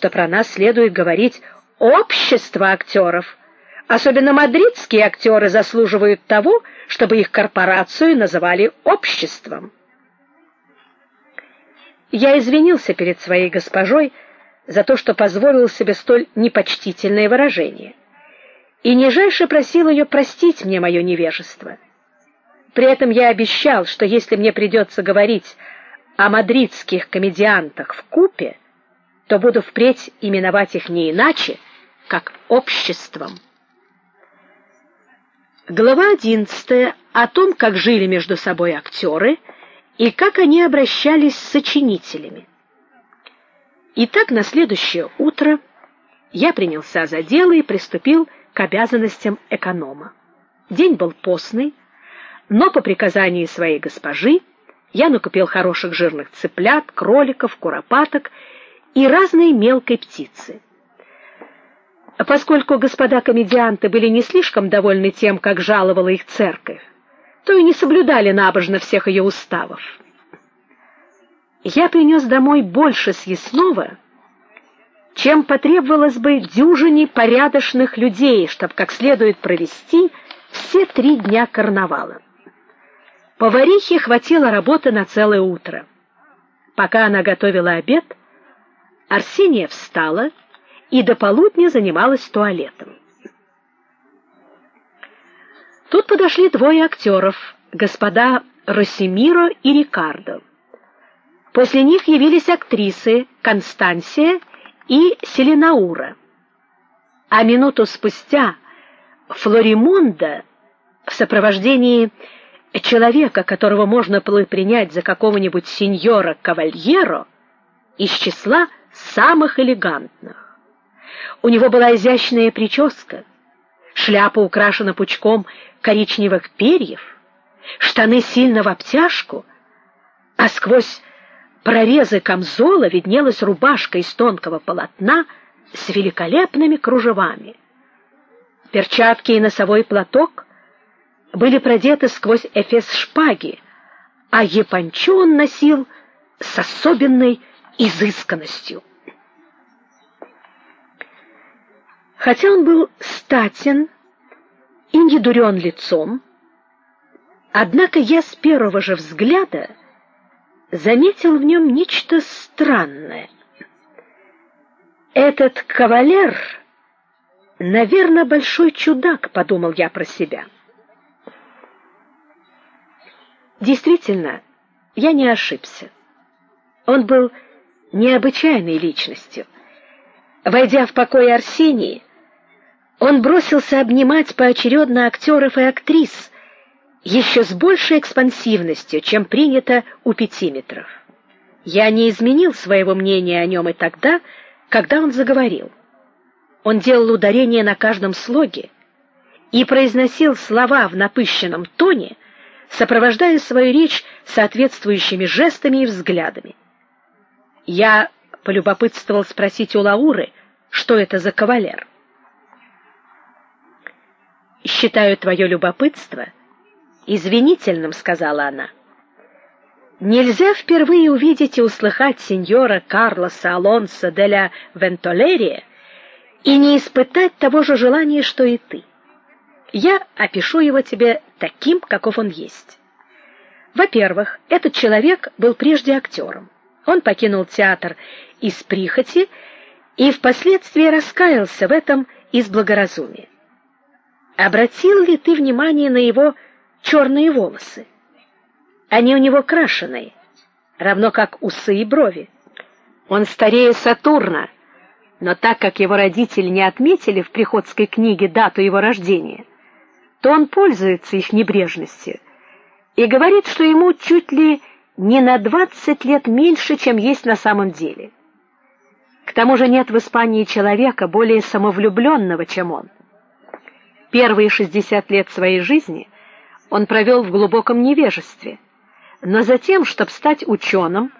что про нас следует говорить общество актеров. Особенно мадридские актеры заслуживают того, чтобы их корпорацию называли обществом. Я извинился перед своей госпожой за то, что позволил себе столь непочтительное выражение, и нижайше просил ее простить мне мое невежество. При этом я обещал, что если мне придется говорить о мадридских комедиантах в купе, то буду впредь именовать их не иначе, как обществом. Глава 11 о том, как жили между собой актеры и как они обращались с сочинителями. Итак, на следующее утро я принялся за дело и приступил к обязанностям эконома. День был постный, но по приказанию своей госпожи я накупил хороших жирных цыплят, кроликов, куропаток и разной мелкой птицы. Поскольку господа комедианты были не слишком довольны тем, как жаловала их церковь, то и не соблюдали набожно всех ее уставов. Я принес домой больше съестного, чем потребовалось бы дюжине порядочных людей, чтобы как следует провести все три дня карнавала. Поварихе хватило работы на целое утро. Пока она готовила обед, Арсения встала и до полудня занималась туалетом. Тут подошли двое актеров, господа Росимиро и Рикардо. После них явились актрисы Констансия и Селенаура. А минуту спустя Флоримонда в сопровождении человека, которого можно было принять за какого-нибудь сеньора Кавальеро, из числа самых элегантных. У него была изящная прическа, шляпа украшена пучком коричневых перьев, штаны сильно в обтяжку, а сквозь прорезы камзола виднелась рубашка из тонкого полотна с великолепными кружевами. Перчатки и носовой платок были продеты сквозь эфес шпаги, а япончу он носил с особенной изысканностью. Хотя он был статен и не дурен лицом, однако я с первого же взгляда заметил в нем нечто странное. Этот кавалер, наверное, большой чудак, подумал я про себя. Действительно, я не ошибся. Он был необычайной личностью. Войдя в покой Арсении, он бросился обнимать поочередно актеров и актрис еще с большей экспансивностью, чем принято у пятиметров. Я не изменил своего мнения о нем и тогда, когда он заговорил. Он делал ударение на каждом слоге и произносил слова в напыщенном тоне, сопровождая свою речь соответствующими жестами и взглядами. Я полюбопытствовал спросить у Лауры, что это за кавалер. Считаю твое любопытство извинительным, сказала она. Нельзя впервые увидеть и услыхать сеньора Карлоса Алонсо де ла Вентолерия и не испытать того же желания, что и ты. Я опишу его тебе таким, каков он есть. Во-первых, этот человек был прежде актером. Он покинул театр из прихоти и впоследствии раскаялся в этом из благоразумия. Обратил ли ты внимание на его черные волосы? Они у него крашеные, равно как усы и брови. Он старее Сатурна, но так как его родители не отметили в приходской книге дату его рождения, то он пользуется их небрежностью и говорит, что ему чуть ли не на двадцать лет меньше, чем есть на самом деле. К тому же нет в Испании человека более самовлюбленного, чем он. Первые шестьдесят лет своей жизни он провел в глубоком невежестве, но затем, чтобы стать ученым,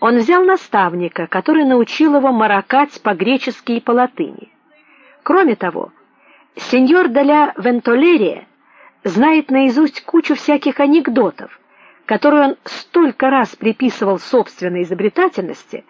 он взял наставника, который научил его маракать по-гречески и по-латыни. Кроме того, сеньор Деля Вентолерия знает наизусть кучу всяких анекдотов, которые он столько раз приписывал собственной изобретательности,